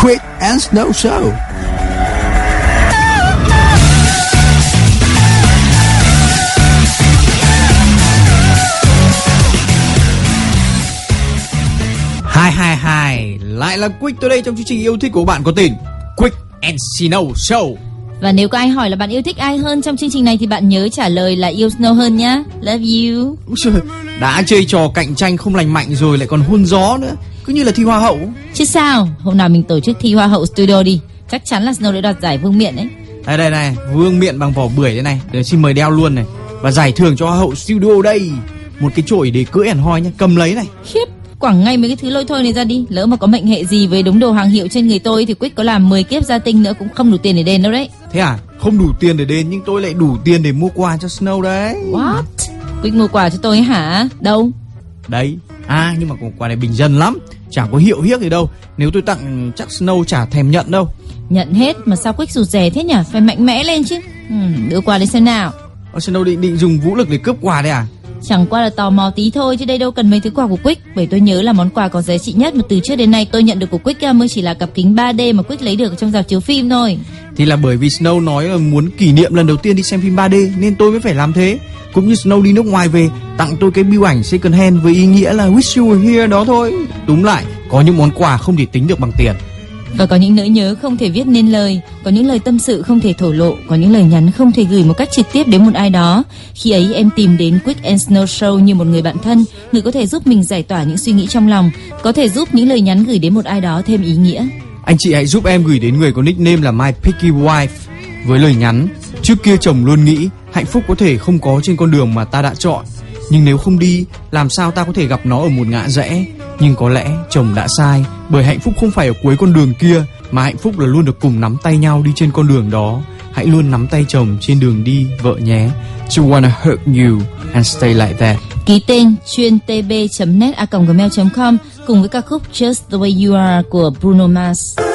Quick and Snow Show. Hai hai hai lại là Quick tới đây trong chương trình yêu thích của bạn có tên Quick and Snow Show. Và nếu có ai hỏi là bạn yêu thích ai hơn trong chương trình này thì bạn nhớ trả lời là yêu Snow hơn nhá. Love you. Đã chơi trò cạnh tranh không lành mạnh rồi lại còn hôn gió nữa, cứ như là thi hoa hậu. Chứ sao? Hôm nào mình tổ chức thi hoa hậu studio đi, chắc chắn là Snow đã đoạt giải vương miện đấy. Đây đây này, vương miện bằng vỏ bưởi đây này, để xin mời đeo luôn này. Và giải thưởng cho hoa hậu studio đây, một cái chổi để cưỡi ẻn hoi nhá, cầm lấy này. Khiếp, quẳng ngay mấy cái thứ lôi thôi này ra đi. Lỡ mà có mệnh hệ gì với đống đồ hàng hiệu trên người tôi thì quyết có làm 10 kiếp gia tinh nữa cũng không đủ tiền để đền đâu đấy. Thế à? Không đủ tiền để đền nhưng tôi lại đủ tiền để mua quà cho snow đấy. What? Quyết mua quà cho tôi hả? Đâu? Đấy. À nhưng mà quà này bình dân lắm chẳng có hiệu hiếc gì đâu. Nếu tôi tặng chắc snow chả thèm nhận đâu. Nhận hết mà sao quyết rụt rè thế nhỉ? Phải mạnh mẽ lên chứ. Ừ, đưa quà lên xem nào. Ờ, Snow định định dùng vũ lực để cướp quà đấy à Chẳng qua là tò mò tí thôi chứ đây đâu cần mấy thứ quà của Quick. Bởi tôi nhớ là món quà có giá trị nhất mà từ trước đến nay tôi nhận được của Quick mới chỉ là cặp kính 3D mà Quick lấy được trong dạp chiếu phim thôi. Thì là bởi vì Snow nói là muốn kỷ niệm lần đầu tiên đi xem phim 3D nên tôi mới phải làm thế. Cũng như Snow đi nước ngoài về tặng tôi cái bưu ảnh second hand với ý nghĩa là wish you were here đó thôi. Đúng lại, có những món quà không thể tính được bằng tiền và có những nỗi nhớ không thể viết nên lời, có những lời tâm sự không thể thổ lộ, có những lời nhắn không thể gửi một cách trực tiếp đến một ai đó. Khi ấy em tìm đến Quick and Snow Show như một người bạn thân, người có thể giúp mình giải tỏa những suy nghĩ trong lòng, có thể giúp những lời nhắn gửi đến một ai đó thêm ý nghĩa. Anh chị hãy giúp em gửi đến người có nickname là My Picky Wife với lời nhắn Trước kia chồng luôn nghĩ hạnh phúc có thể không có trên con đường mà ta đã chọn nhưng nếu không đi làm sao ta có thể gặp nó ở một ngã rẽ nhưng có lẽ chồng đã sai, bởi hạnh phúc không phải ở cuối con đường kia, mà hạnh phúc là luôn được cùng nắm tay nhau đi trên con đường đó. Hãy luôn nắm tay chồng trên đường đi, vợ nhé. To wanna hurt you and stay like that. Ký tên chuyên tb.net a gmail.com cùng với ca khúc Just the way you are của Bruno Mars.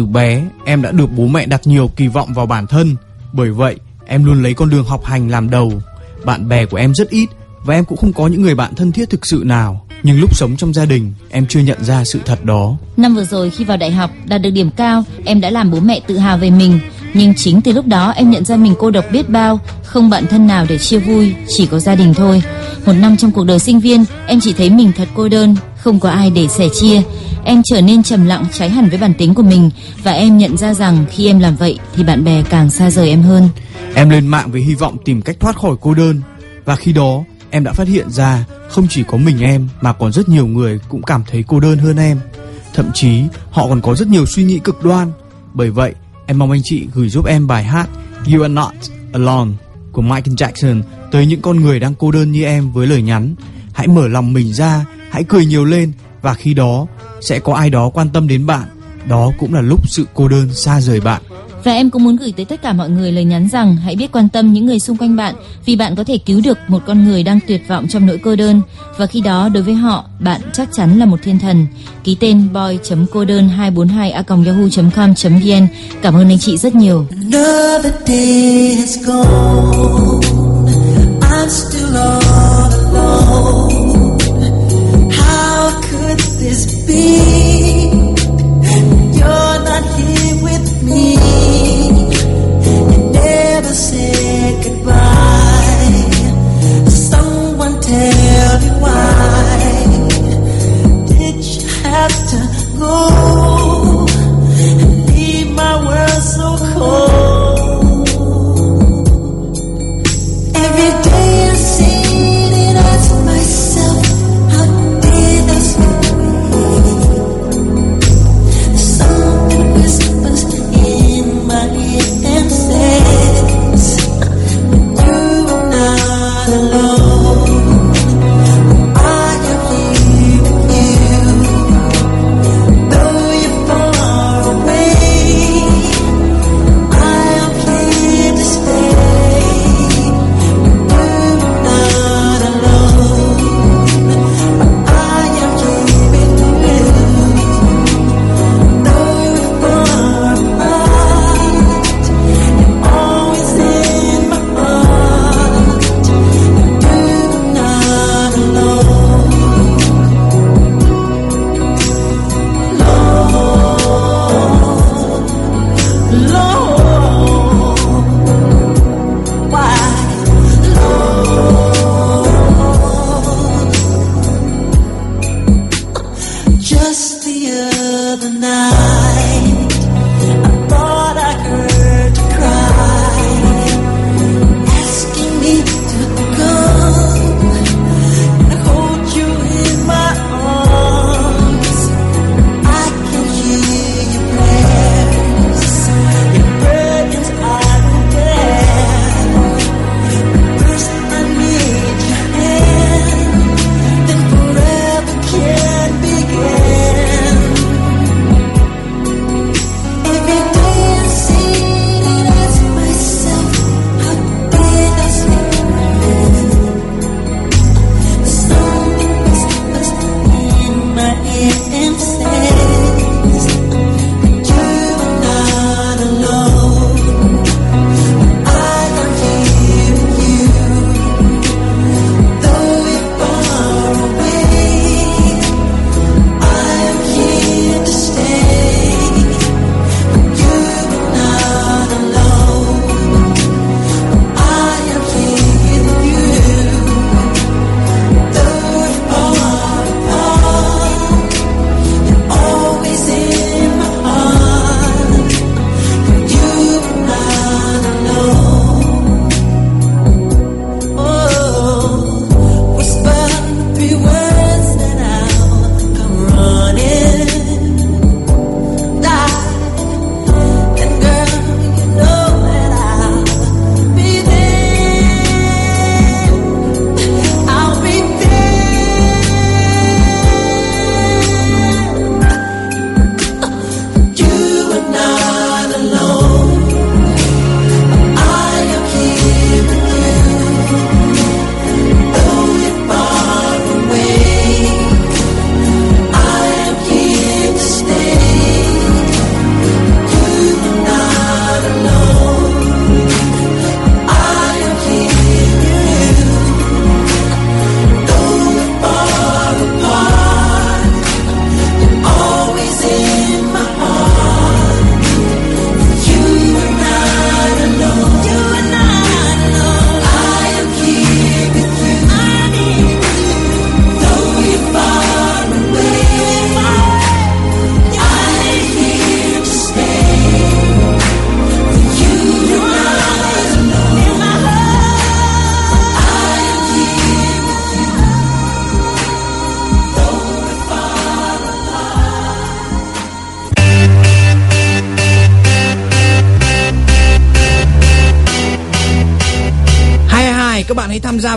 Từ bé em đã được bố mẹ đặt nhiều kỳ vọng vào bản thân, bởi vậy em luôn lấy con đường học hành làm đầu. Bạn bè của em rất ít và em cũng không có những người bạn thân thiết thực sự nào. Nhưng lúc sống trong gia đình, em chưa nhận ra sự thật đó. Năm vừa rồi khi vào đại học đạt được điểm cao, em đã làm bố mẹ tự hào về mình. Nhưng chính từ lúc đó em nhận ra mình cô độc biết bao, không bạn thân nào để chia vui, chỉ có gia đình thôi. Một năm trong cuộc đời sinh viên, em chỉ thấy mình thật cô đơn, không có ai để sẻ chia. Em trở nên trầm lặng trái hẳn với bản tính của mình và em nhận ra rằng khi em làm vậy thì bạn bè càng xa rời em hơn. Em lên mạng với hy vọng tìm cách thoát khỏi cô đơn và khi đó em đã phát hiện ra không chỉ có mình em mà còn rất nhiều người cũng cảm thấy cô đơn hơn em. Thậm chí họ còn có rất nhiều suy nghĩ cực đoan. Bởi vậy, em mong anh chị gửi giúp em bài hát You Are Not Alone của Michael Jackson tới những con người đang cô đơn như em với lời nhắn hãy mở lòng mình ra, hãy cười nhiều lên và khi đó sẽ có ai đó quan tâm đến bạn. Đó cũng là lúc sự cô đơn xa rời bạn. Và em cũng muốn gửi tới tất cả mọi người lời nhắn rằng hãy biết quan tâm những người xung quanh bạn vì bạn có thể cứu được một con người đang tuyệt vọng trong nỗi cô đơn và khi đó đối với họ bạn chắc chắn là một thiên thần. Ký tên boy.cô đơn 242 a yahoo.com.vn. Cảm ơn anh chị rất nhiều. Another day has gone. I'm still all have to go? And leave my world so cold?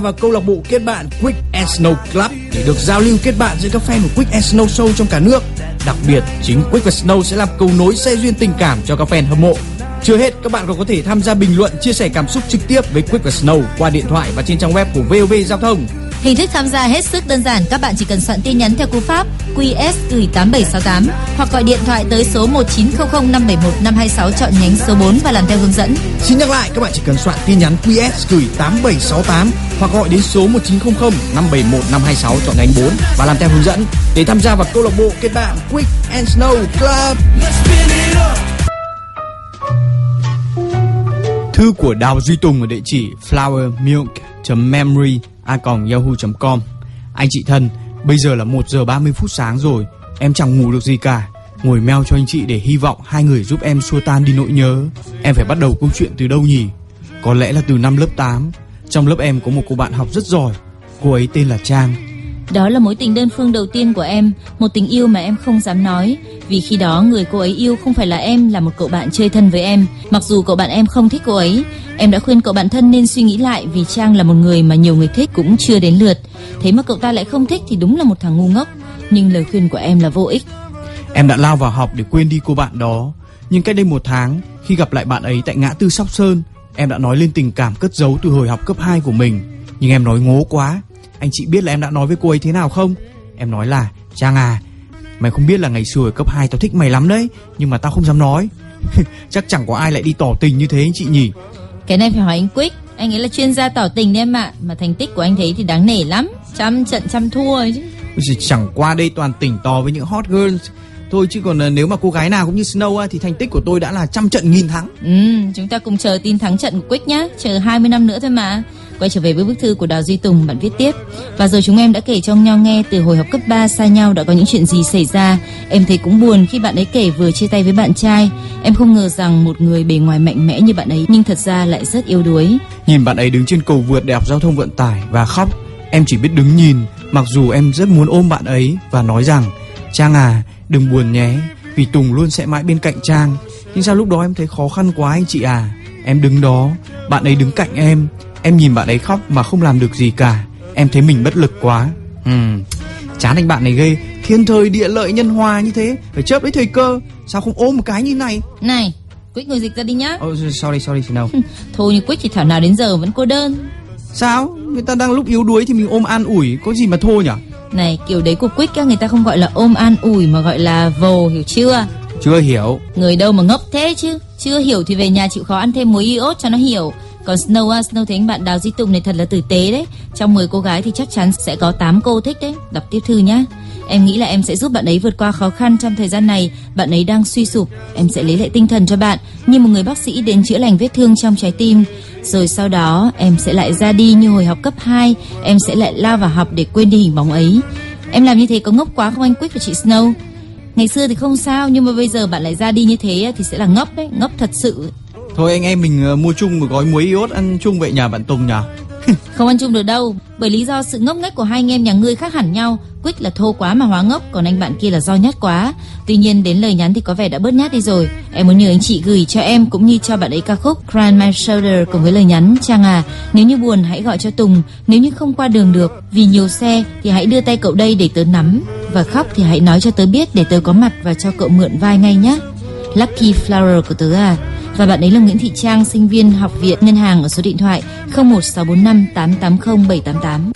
Và vào câu lạc bộ kết bạn Quick and Snow Club để được giao lưu kết bạn giữa các fan của Quick and Snow Show trong cả nước. Đặc biệt, chính Quick và Snow sẽ làm cầu nối xe duyên tình cảm cho các fan hâm mộ. Chưa hết, các bạn còn có thể tham gia bình luận, chia sẻ cảm xúc trực tiếp với Quick và Snow qua điện thoại và trên trang web của VOV Giao thông. Hình thức tham gia hết sức đơn giản, các bạn chỉ cần soạn tin nhắn theo cú pháp QS gửi 8768 hoặc gọi điện thoại tới số 1900 571 526 chọn nhánh số 4 và làm theo hướng dẫn. Xin nhắc lại, các bạn chỉ cần soạn tin nhắn QS gửi 8768 hoặc gọi đến số 1900 571 526 chọn nhánh 4 và làm theo hướng dẫn để tham gia vào câu lạc bộ kết bạn Quick and Snow Club. Thư của Đào Duy Tùng ở địa chỉ flowermilk.memory a yahoo.com Anh chị thân, bây giờ là 1 giờ 30 phút sáng rồi, em chẳng ngủ được gì cả. Ngồi meo cho anh chị để hy vọng hai người giúp em xua tan đi nỗi nhớ. Em phải bắt đầu câu chuyện từ đâu nhỉ? Có lẽ là từ năm lớp 8. Trong lớp em có một cô bạn học rất giỏi. Cô ấy tên là Trang. Đó là mối tình đơn phương đầu tiên của em, một tình yêu mà em không dám nói, vì khi đó người cô ấy yêu không phải là em, là một cậu bạn chơi thân với em. Mặc dù cậu bạn em không thích cô ấy, em đã khuyên cậu bạn thân nên suy nghĩ lại vì Trang là một người mà nhiều người thích cũng chưa đến lượt. Thế mà cậu ta lại không thích thì đúng là một thằng ngu ngốc. Nhưng lời khuyên của em là vô ích. Em đã lao vào học để quên đi cô bạn đó, nhưng cách đây một tháng khi gặp lại bạn ấy tại ngã tư Sóc Sơn, em đã nói lên tình cảm cất giấu từ hồi học cấp 2 của mình. Nhưng em nói ngố quá, anh chị biết là em đã nói với cô ấy thế nào không? Em nói là Trang à Mày không biết là ngày xưa ở cấp 2 tao thích mày lắm đấy Nhưng mà tao không dám nói. Chắc chẳng có ai lại đi tỏ tình như thế anh chị nhỉ? Cái này phải hỏi anh Quick. Anh ấy là chuyên gia tỏ tình đấy em ạ. Mà thành tích của anh thấy thì đáng nể lắm. Trăm trận trăm thua chứ. Chẳng qua đây toàn tỉnh tò với những hot girls. Thôi chứ còn ờ, nếu mà cô gái nào cũng như Snow thì thành tích của tôi đã là trăm trận nghìn thắng. Ừ, chúng ta cùng chờ tin thắng trận của Quick nhá, chờ 20 năm nữa thôi mà. Quay trở về với bức thư của Đào Duy Tùng, bạn viết tiếp. Và rồi chúng em đã kể cho nhau nghe từ hồi học cấp 3 xa nhau đã có những chuyện gì xảy ra. Em thấy cũng buồn khi bạn ấy kể vừa chia tay với bạn trai. Em không ngờ rằng một người bề ngoài mạnh mẽ như bạn ấy nhưng thật ra lại rất yếu đuối. Nhìn bạn ấy đứng trên cầu vượt đại học giao thông vận tải và khóc, em chỉ biết đứng nhìn. Mặc dù em rất muốn ôm bạn ấy và nói rằng Trang à, đừng buồn nhé, vì Tùng luôn sẽ mãi bên cạnh Trang. Nhưng sao lúc đó em thấy khó khăn quá anh chị à? Em đứng đó, bạn ấy đứng cạnh em, Em nhìn bạn ấy khóc mà không làm được gì cả. Em thấy mình bất lực quá. Ừ. Chán anh bạn này ghê. Thiên thời địa lợi nhân hòa như thế. Phải chớp lấy thời cơ. Sao không ôm một cái như này? Này Quyết người dịch ra đi nhá. Oh sorry sorry no Thôi như Quyết thì thảo nào đến giờ vẫn cô đơn. Sao? Người ta đang lúc yếu đuối thì mình ôm an ủi. Có gì mà thôi nhỉ? Này kiểu đấy của Quyết người ta không gọi là ôm an ủi Mà gọi là vồ hiểu chưa? Chưa hiểu. Người đâu mà ngốc thế chứ. Chưa hiểu thì về nhà chịu khó ăn thêm muối iốt cho nó hiểu còn Snow à, Snow thấy anh bạn Đào Di Tùng này thật là tử tế đấy. Trong 10 cô gái thì chắc chắn sẽ có 8 cô thích đấy. Đọc tiếp thư nhá. Em nghĩ là em sẽ giúp bạn ấy vượt qua khó khăn trong thời gian này. Bạn ấy đang suy sụp. Em sẽ lấy lại tinh thần cho bạn như một người bác sĩ đến chữa lành vết thương trong trái tim. Rồi sau đó em sẽ lại ra đi như hồi học cấp 2. Em sẽ lại lao vào học để quên đi hình bóng ấy. Em làm như thế có ngốc quá không anh Quick và chị Snow? Ngày xưa thì không sao nhưng mà bây giờ bạn lại ra đi như thế thì sẽ là ngốc đấy, ngốc thật sự. Thôi anh em mình ờ, mua chung một gói muối iốt ăn chung vậy nhà bạn Tùng nhỉ? không ăn chung được đâu, bởi lý do sự ngốc nghếch của hai anh em nhà ngươi khác hẳn nhau. quyết là thô quá mà hóa ngốc, còn anh bạn kia là do nhát quá. Tuy nhiên đến lời nhắn thì có vẻ đã bớt nhát đi rồi. Em muốn nhờ anh chị gửi cho em cũng như cho bạn ấy ca khúc Cry My Shoulder cùng với lời nhắn Trang à, nếu như buồn hãy gọi cho Tùng, nếu như không qua đường được vì nhiều xe thì hãy đưa tay cậu đây để tớ nắm và khóc thì hãy nói cho tớ biết để tớ có mặt và cho cậu mượn vai ngay nhé. Lucky Flower của tớ à và bạn ấy là Nguyễn Thị Trang, sinh viên học viện ngân hàng ở số điện thoại 01645 880 788.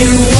you.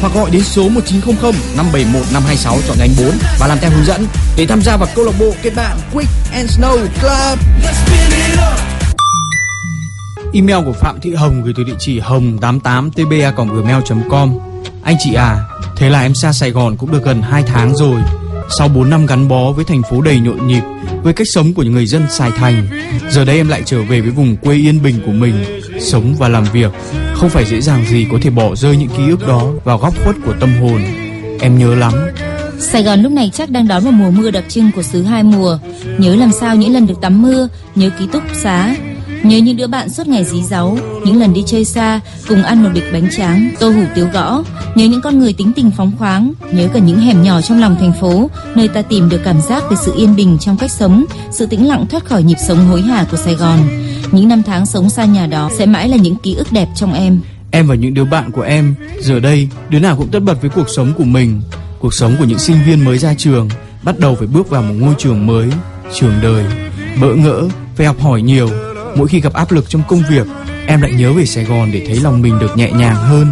hoặc gọi đến số 1900 571 526 chọn nhánh 4 và làm theo hướng dẫn để tham gia vào câu lạc bộ kết bạn Quick and Snow Club. Email của Phạm Thị Hồng gửi từ địa chỉ hồng88tba@gmail.com. Anh chị à, thế là em xa Sài Gòn cũng được gần 2 tháng rồi. Sau 4 năm gắn bó với thành phố đầy nhộn nhịp, với cách sống của những người dân Sài Thành, giờ đây em lại trở về với vùng quê yên bình của mình, sống và làm việc. Không phải dễ dàng gì có thể bỏ rơi những ký ức đó vào góc khuất của tâm hồn. Em nhớ lắm. Sài Gòn lúc này chắc đang đón một mùa mưa đặc trưng của xứ hai mùa. Nhớ làm sao những lần được tắm mưa, nhớ ký túc xá, Nhớ những đứa bạn suốt ngày dí dáu, những lần đi chơi xa, cùng ăn một bịch bánh tráng, tô hủ tiếu gõ. Nhớ những con người tính tình phóng khoáng, nhớ cả những hẻm nhỏ trong lòng thành phố, nơi ta tìm được cảm giác về sự yên bình trong cách sống, sự tĩnh lặng thoát khỏi nhịp sống hối hả của Sài Gòn. Những năm tháng sống xa nhà đó sẽ mãi là những ký ức đẹp trong em. Em và những đứa bạn của em, giờ đây, đứa nào cũng tất bật với cuộc sống của mình. Cuộc sống của những sinh viên mới ra trường, bắt đầu phải bước vào một ngôi trường mới, trường đời. Bỡ ngỡ, phải học hỏi nhiều, Mỗi khi gặp áp lực trong công việc, em lại nhớ về Sài Gòn để thấy lòng mình được nhẹ nhàng hơn.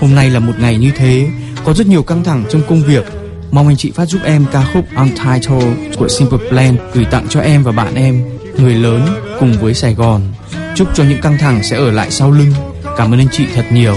Hôm nay là một ngày như thế, có rất nhiều căng thẳng trong công việc. Mong anh chị phát giúp em ca khúc Untitled của Simple Plan gửi tặng cho em và bạn em, người lớn cùng với Sài Gòn. Chúc cho những căng thẳng sẽ ở lại sau lưng. Cảm ơn anh chị thật nhiều.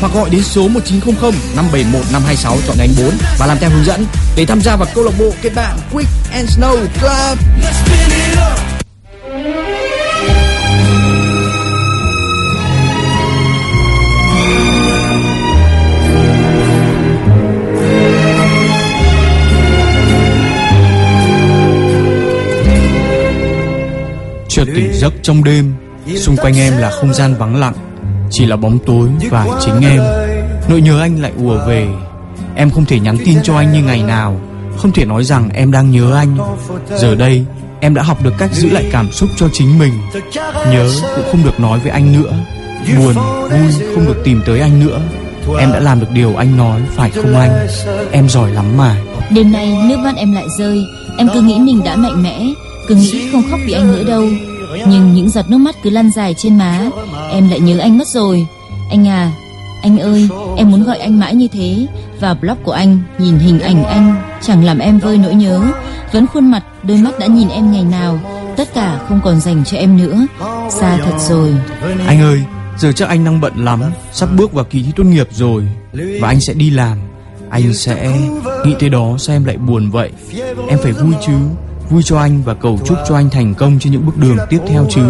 hoặc gọi đến số 1900 571 526 chọn nhánh 4 và làm theo hướng dẫn. Để tham gia vào câu lạc bộ kết bạn Quick and Snow Club. Chợt tỉnh giấc trong đêm, xung quanh em là không gian vắng lặng, chỉ là bóng tối và chính em. Nỗi nhớ anh lại ùa về. Em không thể nhắn tin cho anh như ngày nào, không thể nói rằng em đang nhớ anh. Giờ đây, em đã học được cách giữ lại cảm xúc cho chính mình. Nhớ cũng không được nói với anh nữa. Buồn, vui không được tìm tới anh nữa. Em đã làm được điều anh nói, phải không anh? Em giỏi lắm mà. Đêm nay nước mắt em lại rơi, em cứ nghĩ mình đã mạnh mẽ, cứ nghĩ không khóc vì anh nữa đâu. Nhưng những giọt nước mắt cứ lăn dài trên má, em lại nhớ anh mất rồi. Anh à, anh ơi, em muốn gọi anh mãi như thế. Vào blog của anh, nhìn hình ảnh anh, chẳng làm em vơi nỗi nhớ. Vẫn khuôn mặt, đôi mắt đã nhìn em ngày nào, tất cả không còn dành cho em nữa. Xa thật rồi. Anh ơi, giờ chắc anh đang bận lắm, sắp bước vào kỳ thi tốt nghiệp rồi và anh sẽ đi làm. Anh sẽ nghĩ tới đó sao em lại buồn vậy? Em phải vui chứ, vui cho anh và cầu chúc cho anh thành công trên những bước đường tiếp theo chứ.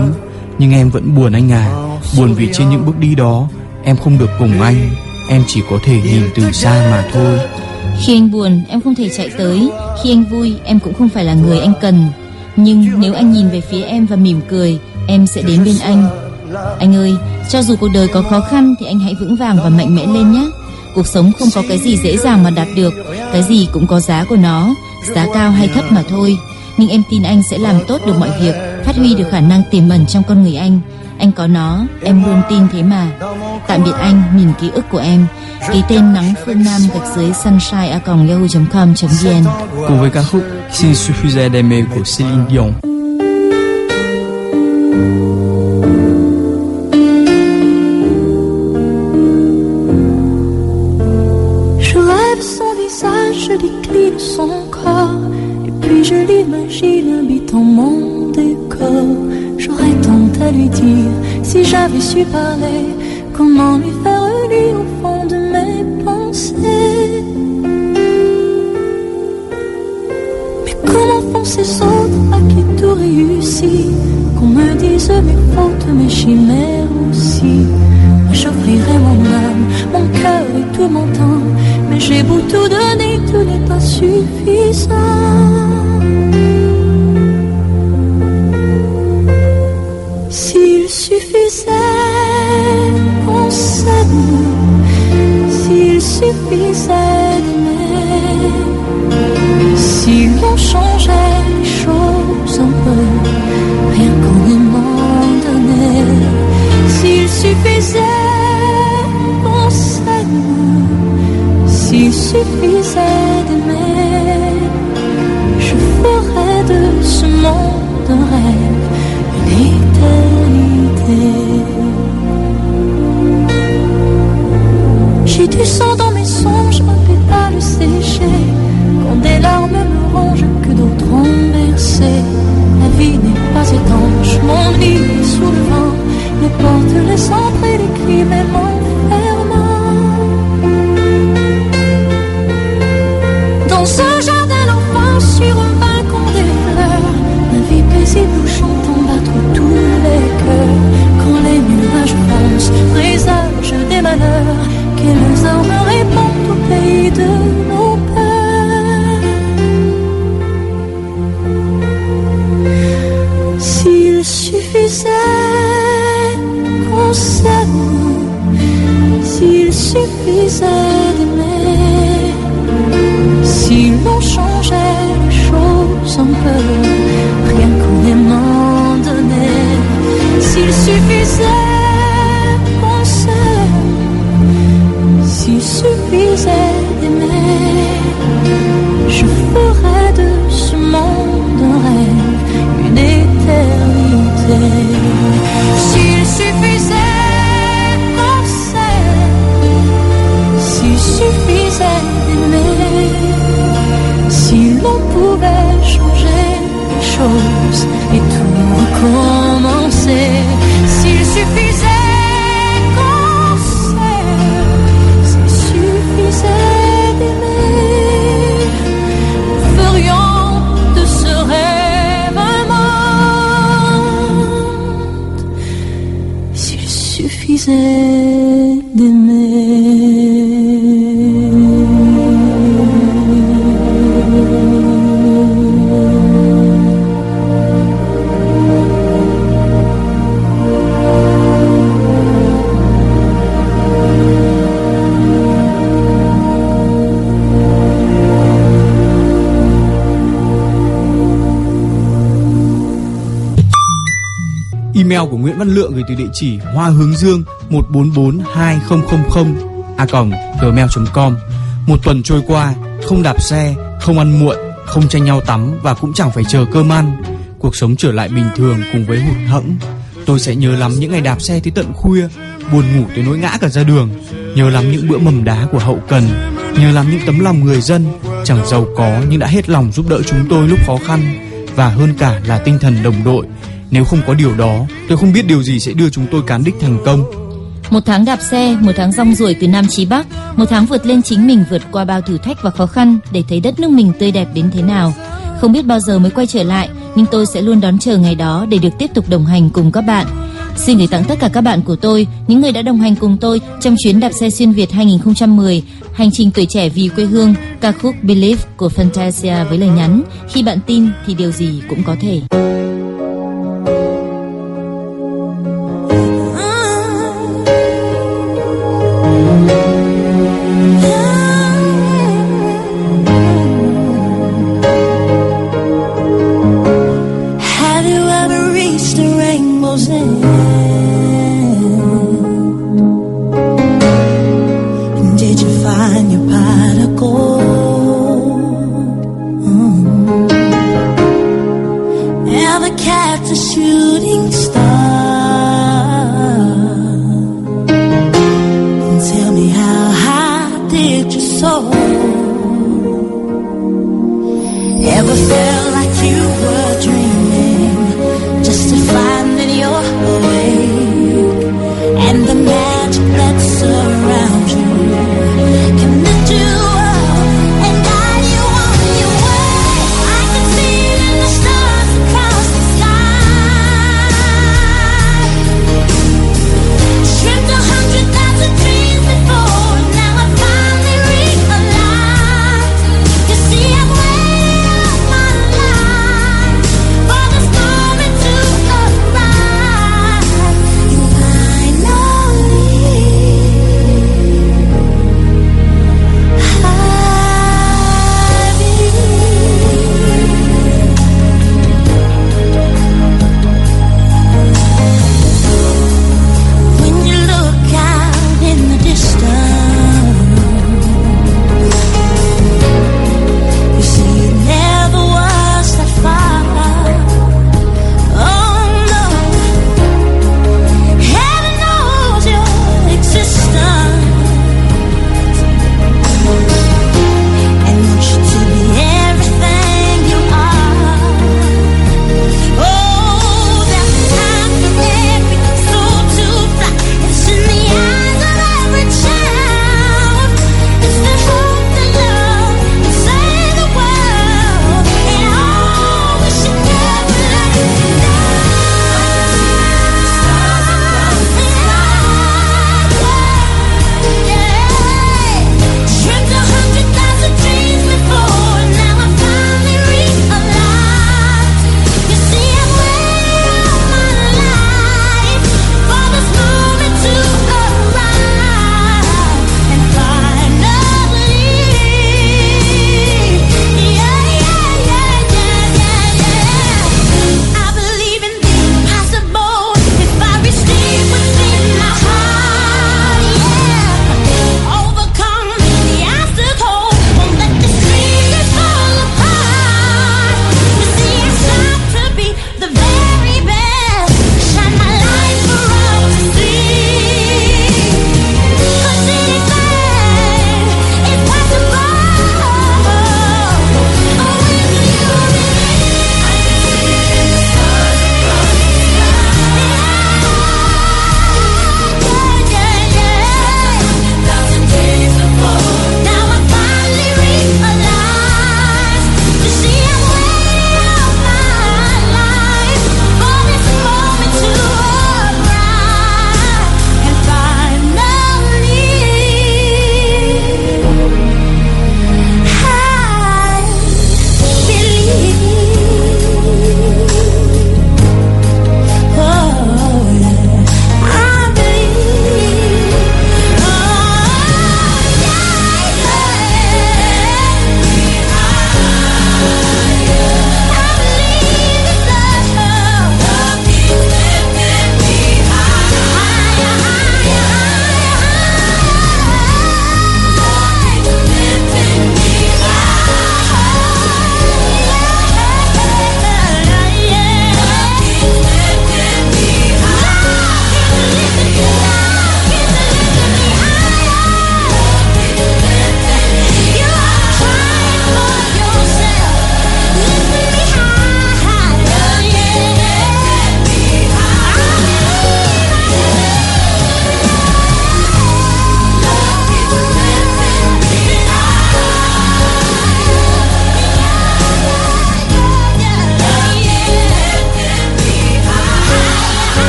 Nhưng em vẫn buồn anh à, buồn vì trên những bước đi đó em không được cùng anh, em chỉ có thể nhìn từ xa mà thôi. Khi anh buồn, em không thể chạy tới. Khi anh vui, em cũng không phải là người anh cần. Nhưng nếu anh nhìn về phía em và mỉm cười, em sẽ đến bên anh. Anh ơi, cho dù cuộc đời có khó khăn thì anh hãy vững vàng và mạnh mẽ lên nhé. Cuộc sống không có cái gì dễ dàng mà đạt được, cái gì cũng có giá của nó, giá cao hay thấp mà thôi. Nhưng em tin anh sẽ làm tốt được mọi việc, phát huy được khả năng tiềm ẩn trong con người anh. Anh có nó, em luôn tin thế mà. Tạm biệt anh, nhìn ký ức của em. Ký tên nắng phương Nam gạch dưới sunshine@yahoo.com.vn. Cùng với ca khúc S'il suffisait d'aimer của Céline Dion. Je l'imagine habitant mon décor. J'aurais tant à lui dire si j'avais su parler, comment lui faire lire au fond de mes pensées? Mais comment font ces autres à qui tout réussit? Qu'on me dise mes fautes, mes chimères aussi. J'offrirai mon âme, mon cœur et tout mon temps. Mais j'ai beau tout donner, tout n'est pas suffisant. Suffisait qu'on s'aime, s'il suffisait d'aimer, si l'on changeait les choses un peu, rien qu'en donner, s'il suffisait qu'on s'aime, s'il suffisait d'aimer, je ferais de ce monde un rêve, une J'ai du sang dans mes songes, un pétale séché. Quand des larmes me rongent, que d'autres ont versé. La vie n'est pas étanche, mon lit sous le vent. Les portes, les centres et les cris, présagent des malheurs, quelles armes répondent au pays de nos peurs. S'il suffisait qu'on s'aime, s'il suffisait d'aimer. Si l'on changeait les choses un peu, rien qu'en aimant donner, s'il suffisait s'il suffisait d'aimer, Văn Lượng gửi từ địa chỉ hoa hướng dương 1442000 a gmail.com Một tuần trôi qua, không đạp xe, không ăn muộn, không tranh nhau tắm và cũng chẳng phải chờ cơm ăn. Cuộc sống trở lại bình thường cùng với hụt hẫng. Tôi sẽ nhớ lắm những ngày đạp xe tới tận khuya, buồn ngủ tới nỗi ngã cả ra đường. Nhớ lắm những bữa mầm đá của hậu cần, nhớ lắm những tấm lòng người dân chẳng giàu có nhưng đã hết lòng giúp đỡ chúng tôi lúc khó khăn và hơn cả là tinh thần đồng đội. Nếu không có điều đó, tôi không biết điều gì sẽ đưa chúng tôi cán đích thành công. Một tháng đạp xe, một tháng rong ruổi từ Nam chí Bắc, một tháng vượt lên chính mình vượt qua bao thử thách và khó khăn để thấy đất nước mình tươi đẹp đến thế nào. Không biết bao giờ mới quay trở lại, nhưng tôi sẽ luôn đón chờ ngày đó để được tiếp tục đồng hành cùng các bạn. Xin gửi tặng tất cả các bạn của tôi, những người đã đồng hành cùng tôi trong chuyến đạp xe xuyên Việt 2010, hành trình tuổi trẻ vì quê hương, ca khúc Believe của Fantasia với lời nhắn: khi bạn tin thì điều gì cũng có thể.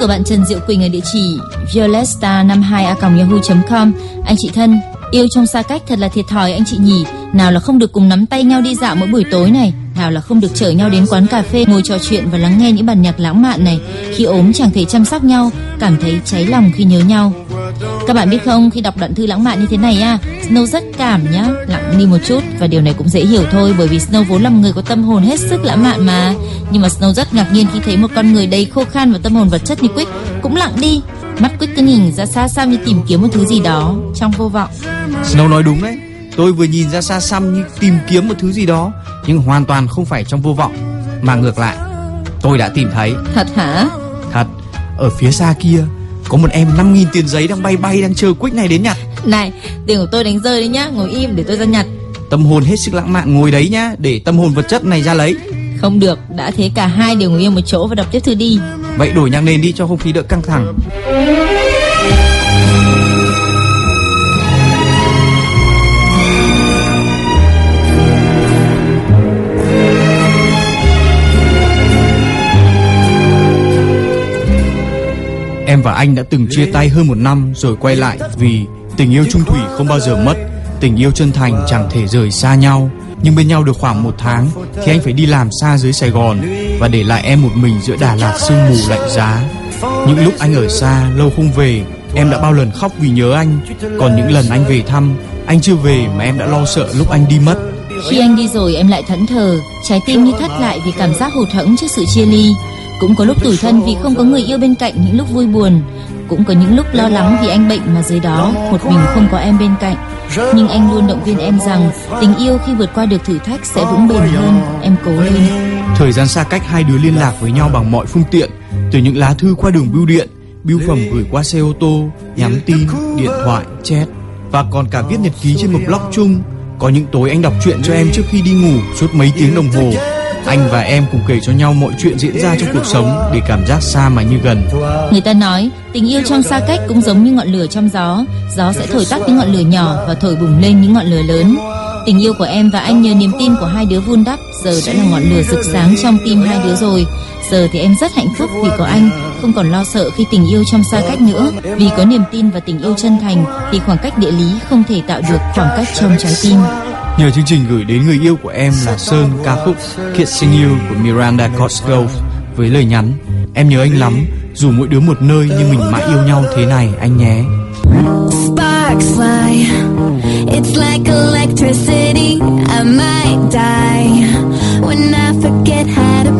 của bạn Trần Diệu Quỳnh ở địa chỉ violetstar52a.yahoo.com Anh chị thân, yêu trong xa cách thật là thiệt thòi anh chị nhỉ. Nào là không được cùng nắm tay nhau đi dạo mỗi buổi tối này. Nào là không được chở nhau đến quán cà phê ngồi trò chuyện và lắng nghe những bản nhạc lãng mạn này. Khi ốm chẳng thể chăm sóc nhau, cảm thấy cháy lòng khi nhớ nhau. Các bạn biết không, khi đọc đoạn thư lãng mạn như thế này à Snow rất cảm nhá, lặng đi một chút Và điều này cũng dễ hiểu thôi Bởi vì Snow vốn là một người có tâm hồn hết sức lãng mạn mà Nhưng mà Snow rất ngạc nhiên khi thấy một con người đầy khô khan và tâm hồn vật chất như Quick Cũng lặng đi Mắt Quick cứ nhìn ra xa xăm như tìm kiếm một thứ gì đó Trong vô vọng Snow nói đúng đấy. Tôi vừa nhìn ra xa xăm như tìm kiếm một thứ gì đó, nhưng hoàn toàn không phải trong vô vọng, mà ngược lại, tôi đã tìm thấy. Thật hả? Thật, ở phía xa kia có một em 5.000 tiền giấy đang bay bay đang chờ Quick này đến nhặt. Này, tiền của tôi đánh rơi đấy nhá Ngồi im để tôi ra nhặt Tâm hồn hết sức lãng mạn ngồi đấy nhá, để tâm hồn vật chất này ra lấy. Không được, đã thế cả hai đều ngồi yên một chỗ và đọc tiếp thư đi Vậy đổi nhạc nền đi cho không khí đỡ căng thẳng. Em và anh đã từng chia tay hơn một năm rồi quay lại vì tình yêu trung thủy không bao giờ mất, tình yêu chân thành chẳng thể rời xa nhau. Nhưng bên nhau được khoảng một tháng thì anh phải đi làm xa dưới Sài Gòn và để lại em một mình giữa Đà Lạt sương mù lạnh giá. Những lúc anh ở xa lâu không về, em đã bao lần khóc vì nhớ anh. Còn những lần anh về thăm, anh chưa về mà em đã lo sợ lúc anh đi mất. Khi anh đi rồi em lại thẫn thờ Trái tim như thắt lại vì cảm giác hụt hẫng trước sự chia ly Cũng có lúc tủi thân vì không có người yêu bên cạnh những lúc vui buồn cũng có những lúc lo lắng vì anh bệnh mà dưới đó Một mình không có em bên cạnh Nhưng anh luôn động viên em rằng Tình yêu khi vượt qua được thử thách sẽ vững bền hơn Em cố lên Thời gian xa cách hai đứa liên lạc với nhau bằng mọi phương tiện, từ những lá thư qua đường bưu điện, bưu phẩm gửi qua xe ô tô, nhắn tin, điện thoại, chat và còn cả viết nhật ký trên một blog chung. Có những tối anh đọc truyện cho em trước khi đi ngủ suốt mấy tiếng đồng hồ. Anh và em cùng kể cho nhau mọi chuyện diễn ra trong cuộc sống để cảm giác xa mà như gần. Người ta nói, tình yêu trong xa cách cũng giống như ngọn lửa trong gió. Gió sẽ thổi tắt những ngọn lửa nhỏ và thổi bùng lên những ngọn lửa lớn. Tình yêu của em và anh nhờ niềm tin của hai đứa vun đắp. Giờ đã là ngọn lửa rực sáng trong tim hai đứa rồi. Giờ thì em rất hạnh phúc vì có anh. Không còn lo sợ khi tình yêu trong xa cách nữa. Vì có niềm tin và tình yêu chân thành Thì khoảng cách địa lý không thể tạo được khoảng cách trong trái tim. Nhờ chương trình gửi đến người yêu của em là Sơn ca khúc Kissing You của Miranda Cosgrove với lời nhắn Em nhớ anh lắm, dù mỗi đứa một nơi nhưng mình mãi yêu nhau thế này anh nhé. Sparks fly. It's like electricity. I might die when I forget how to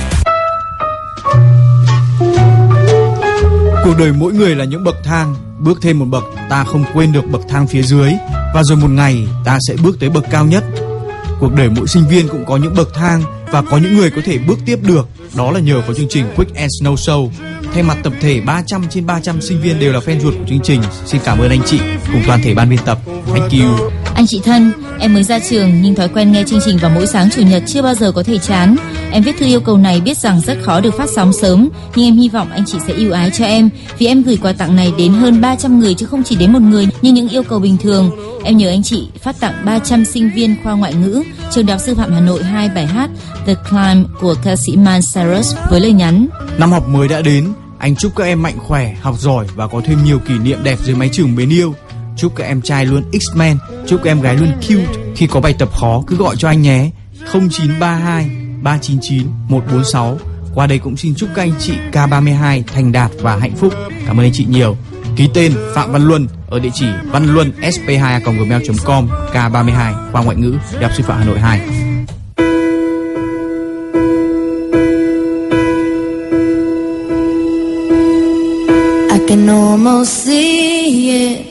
Cuộc đời mỗi người là những bậc thang, bước thêm một bậc ta không quên được bậc thang phía dưới và rồi một ngày ta sẽ bước tới bậc cao nhất. Cuộc đời mỗi sinh viên cũng có những bậc thang và có những người có thể bước tiếp được. Đó là nhờ có chương trình Quick and Snow Show. Thay mặt tập thể 300 trên 300 sinh viên đều là fan ruột của chương trình. Xin cảm ơn anh chị cùng toàn thể ban biên tập. Thank you. Anh chị thân, em mới ra trường nhưng thói quen nghe chương trình vào mỗi sáng chủ nhật chưa bao giờ có thể chán. Em viết thư yêu cầu này biết rằng rất khó được phát sóng sớm, nhưng em hy vọng anh chị sẽ yêu ái cho em vì em gửi quà tặng này đến hơn 300 người chứ không chỉ đến một người như những yêu cầu bình thường. Em nhờ anh chị phát tặng 300 sinh viên khoa ngoại ngữ trường Đại học Sư phạm Hà Nội hai bài hát The Climb của ca sĩ Man Cyrus với lời nhắn Năm học mới đã đến, anh chúc các em mạnh khỏe, học giỏi và có thêm nhiều kỷ niệm đẹp dưới mái trường mến yêu. Chúc các em trai luôn X-Men, chúc các em gái luôn cute. Khi có bài tập khó cứ gọi cho anh nhé. 0932 399 146. Qua đây cũng xin chúc các anh chị K32 thành đạt và hạnh phúc. Cảm ơn anh chị nhiều. Ký tên Phạm Văn Luân ở địa chỉ văn luân sp2gmail.com K32 khoa ngoại ngữ Đại học Sư phạm Hà Nội 2. I can almost see it,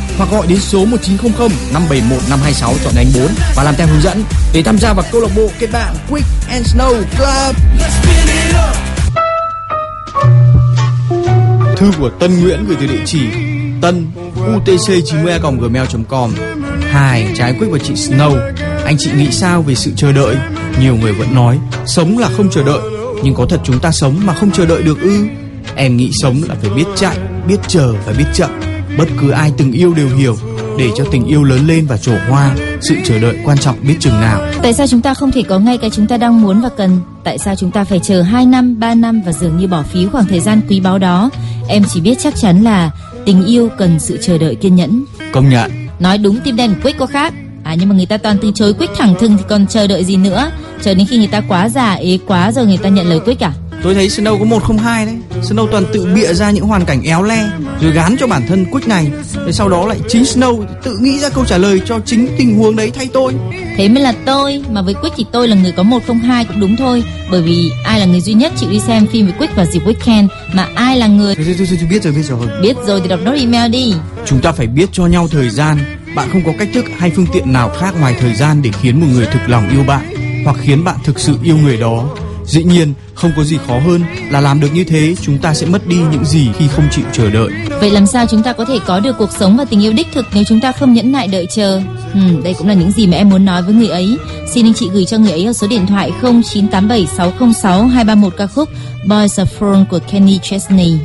hoặc gọi đến số 1900 571 526 chọn nhánh 4 và làm theo hướng dẫn. Để tham gia vào câu lạc bộ kết bạn Quick and Snow Club. Thư của Tân Nguyễn gửi từ địa chỉ tân utc 90 gmail com. Hai trái Quick và chị Snow. Anh chị nghĩ sao về sự chờ đợi? Nhiều người vẫn nói Sống là không chờ đợi Nhưng có thật chúng ta sống mà không chờ đợi được ư? Em nghĩ sống là phải biết chạy Biết chờ và biết chậm Bất cứ ai từng yêu đều hiểu Để cho tình yêu lớn lên và trổ hoa Sự chờ đợi quan trọng biết chừng nào Tại sao chúng ta không thể có ngay cái chúng ta đang muốn và cần? Tại sao chúng ta phải chờ 2 năm, 3 năm và dường như bỏ phí khoảng thời gian quý báu đó? Em chỉ biết chắc chắn là tình yêu cần sự chờ đợi kiên nhẫn. Công nhận Nói đúng tim đen của Quick có khác. À nhưng mà người ta toàn từ chối Quick thẳng thừng thì còn chờ đợi gì nữa? Chờ đến khi người ta quá già ế quá rồi người ta nhận lời Quick à? Tôi thấy Snow có 102 đấy. Snow toàn tự bịa ra những hoàn cảnh éo le Rồi gán cho bản thân Quick này Rồi sau đó lại chính Snow tự nghĩ ra câu trả lời cho chính tình huống đấy thay tôi. Thế mới là tôi, mà với Quick thì tôi là người có 102 cũng đúng thôi. Bởi vì ai là người duy nhất chịu đi xem phim với Quick vào dịp weekend mà ai là người Thôi, thôi, thôi, thôi, biết rồi, biết rồi. Biết rồi thì đọc nốt email đi. Chúng ta phải biết cho nhau thời gian. Bạn không có cách thức hay phương tiện nào khác ngoài thời gian để khiến một người thực lòng yêu bạn Hoặc khiến bạn thực sự yêu người đó Dĩ nhiên, không có gì khó hơn là làm được như thế chúng ta sẽ mất đi những gì khi không chịu chờ đợi Vậy làm sao chúng ta có thể có được cuộc sống và tình yêu đích thực nếu chúng ta không nhẫn nại đợi chờ? Ừ, đây cũng là những gì mà em muốn nói với người ấy. Xin anh chị gửi cho người ấy ở số điện thoại 0987606231 ca khúc Boys Are From của Kenny Chesney.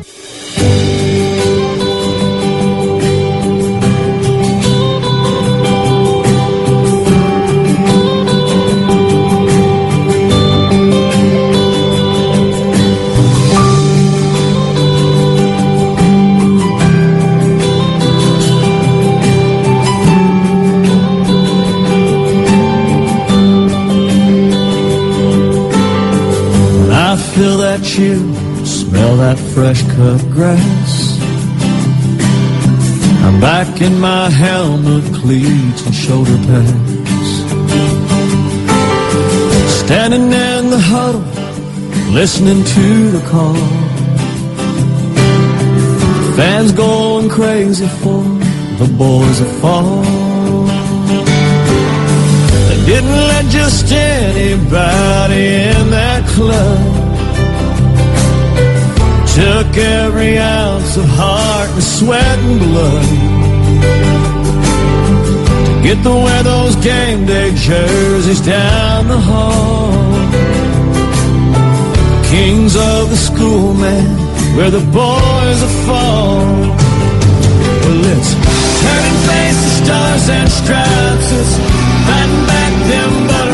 Chill, smell that fresh cut grass. I'm back in my helmet, cleats, and shoulder pads. Standing in the huddle, listening to the call. Fans going crazy for the boys that fall. They didn't let just anybody in that club. Took every ounce of heart and sweat and blood to get to wear those game day jerseys down the hall. Kings of the school, man, where the boys are fall. Well, it's turning face to stars and stripes. It's fighting back them butterflies.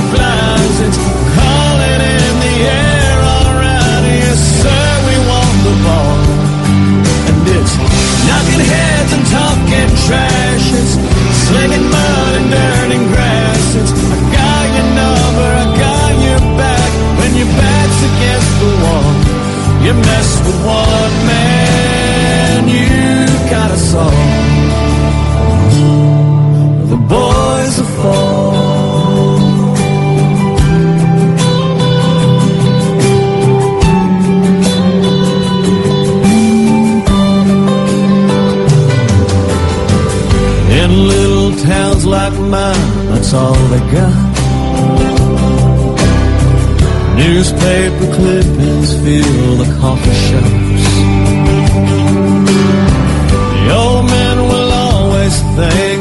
Talking trash. It's slinging mud and dirt and grass. It's I got your number, I got your back. When your back's against the wall, you mess with one man, you got us all. Towns that's all they got. Newspaper clippings fill the coffee shops. The old men will always think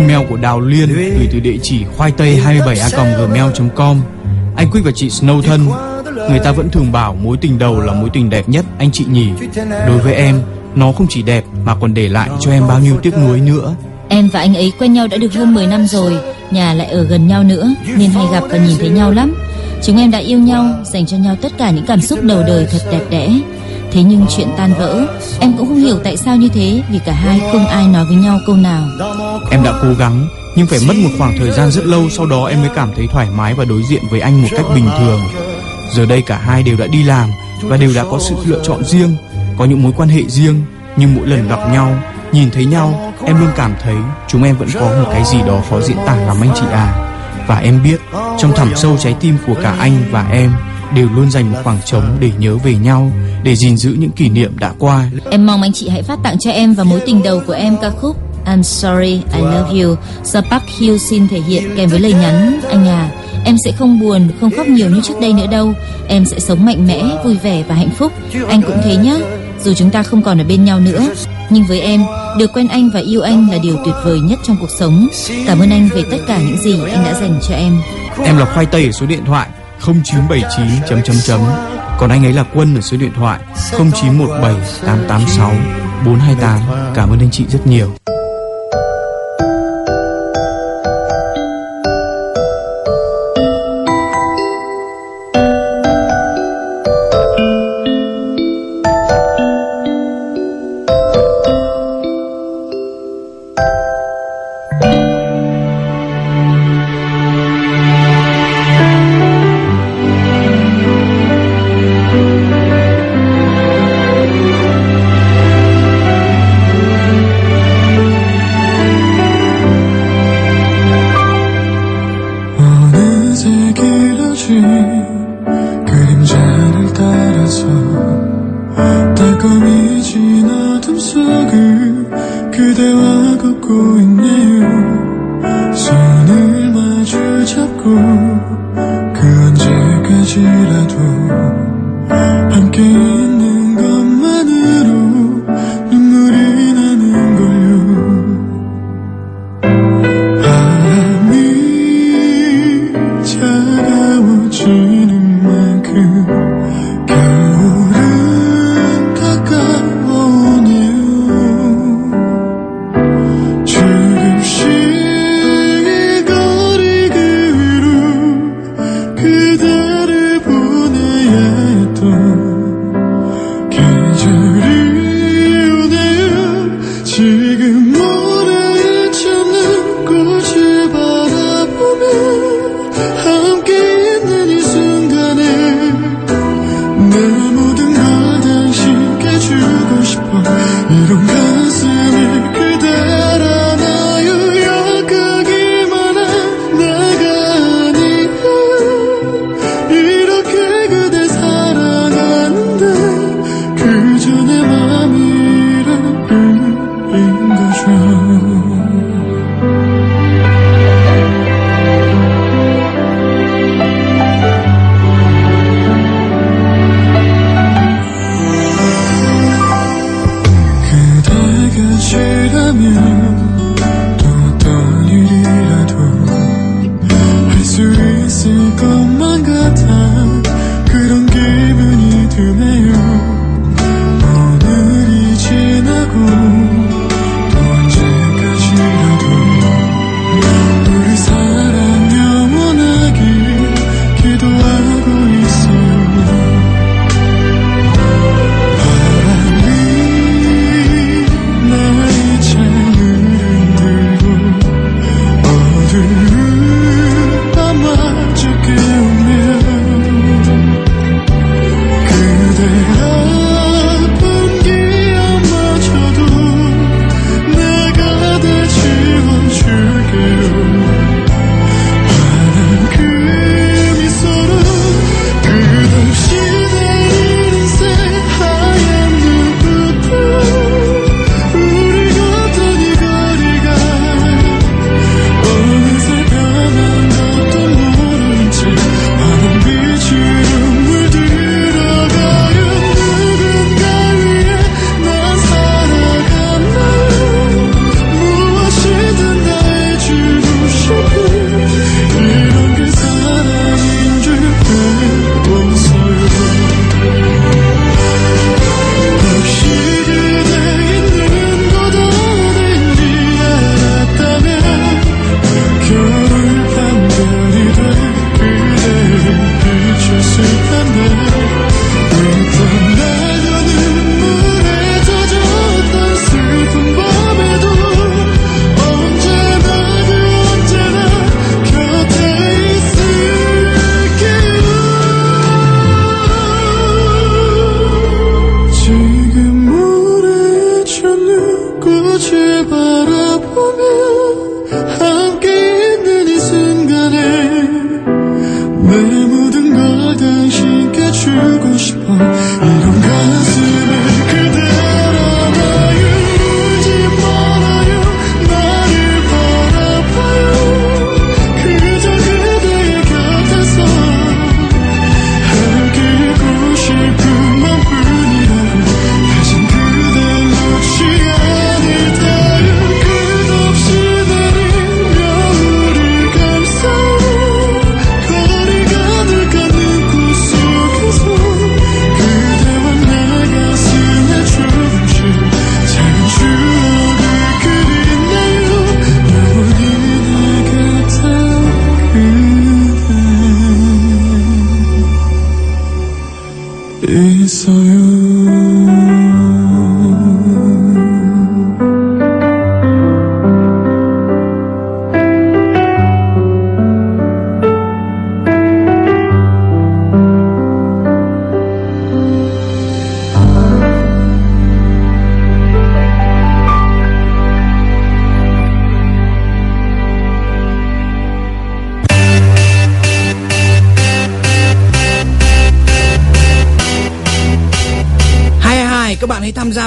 Email của Đào Liên gửi từ địa chỉ khoai tây 27 a gmail.com. Anh Quyết và chị Snow thân, người ta vẫn thường bảo mối tình đầu là mối tình đẹp nhất anh chị nhỉ. Đối với em, nó không chỉ đẹp mà còn để lại cho em bao nhiêu tiếc nuối nữa. Em và anh ấy quen nhau đã được hơn 10 năm rồi, nhà lại ở gần nhau nữa nên hay gặp và nhìn thấy nhau lắm. Chúng em đã yêu nhau, dành cho nhau tất cả những cảm xúc đầu đời thật đẹp đẽ. Thế nhưng chuyện tan vỡ, em cũng không hiểu tại sao như thế vì cả hai không ai nói với nhau câu nào. Em đã cố gắng nhưng phải mất một khoảng thời gian rất lâu sau đó em mới cảm thấy thoải mái và đối diện với anh một cách bình thường. Giờ đây cả hai đều đã đi làm và đều đã có sự lựa chọn riêng, có những mối quan hệ riêng nhưng mỗi lần gặp nhau, nhìn thấy nhau, em luôn cảm thấy chúng em vẫn có một cái gì đó khó diễn tả lắm anh chị à. Và em biết trong thẳm sâu trái tim của cả anh và em đều luôn dành một khoảng trống để nhớ về nhau, để gìn giữ những kỷ niệm đã qua. Em mong anh chị hãy phát tặng cho em và mối tình đầu của em ca khúc I'm sorry, I love you do Park Hyo Shin thể hiện kèm với lời nhắn anh à em sẽ không buồn, không khóc nhiều như trước đây nữa đâu. Em sẽ sống mạnh mẽ, vui vẻ và hạnh phúc. Anh cũng thế nhá. Dù chúng ta không còn ở bên nhau nữa, nhưng với em, được quen anh và yêu anh là điều tuyệt vời nhất trong cuộc sống. Cảm ơn anh về tất cả những gì anh đã dành cho em. Em là khoai tây ở số điện thoại 0979 chấm chấm chấm. Còn anh ấy là Quân ở số điện thoại 0917 886 428. Cảm ơn anh chị rất nhiều.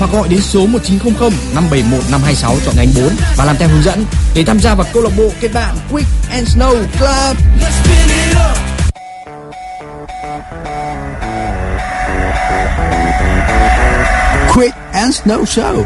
hoặc gọi đến số 1900 571 526 chọn nhánh 4 và làm theo hướng dẫn. Để tham gia vào câu lạc bộ kết bạn Quick and Snow Club. Quick and Snow Show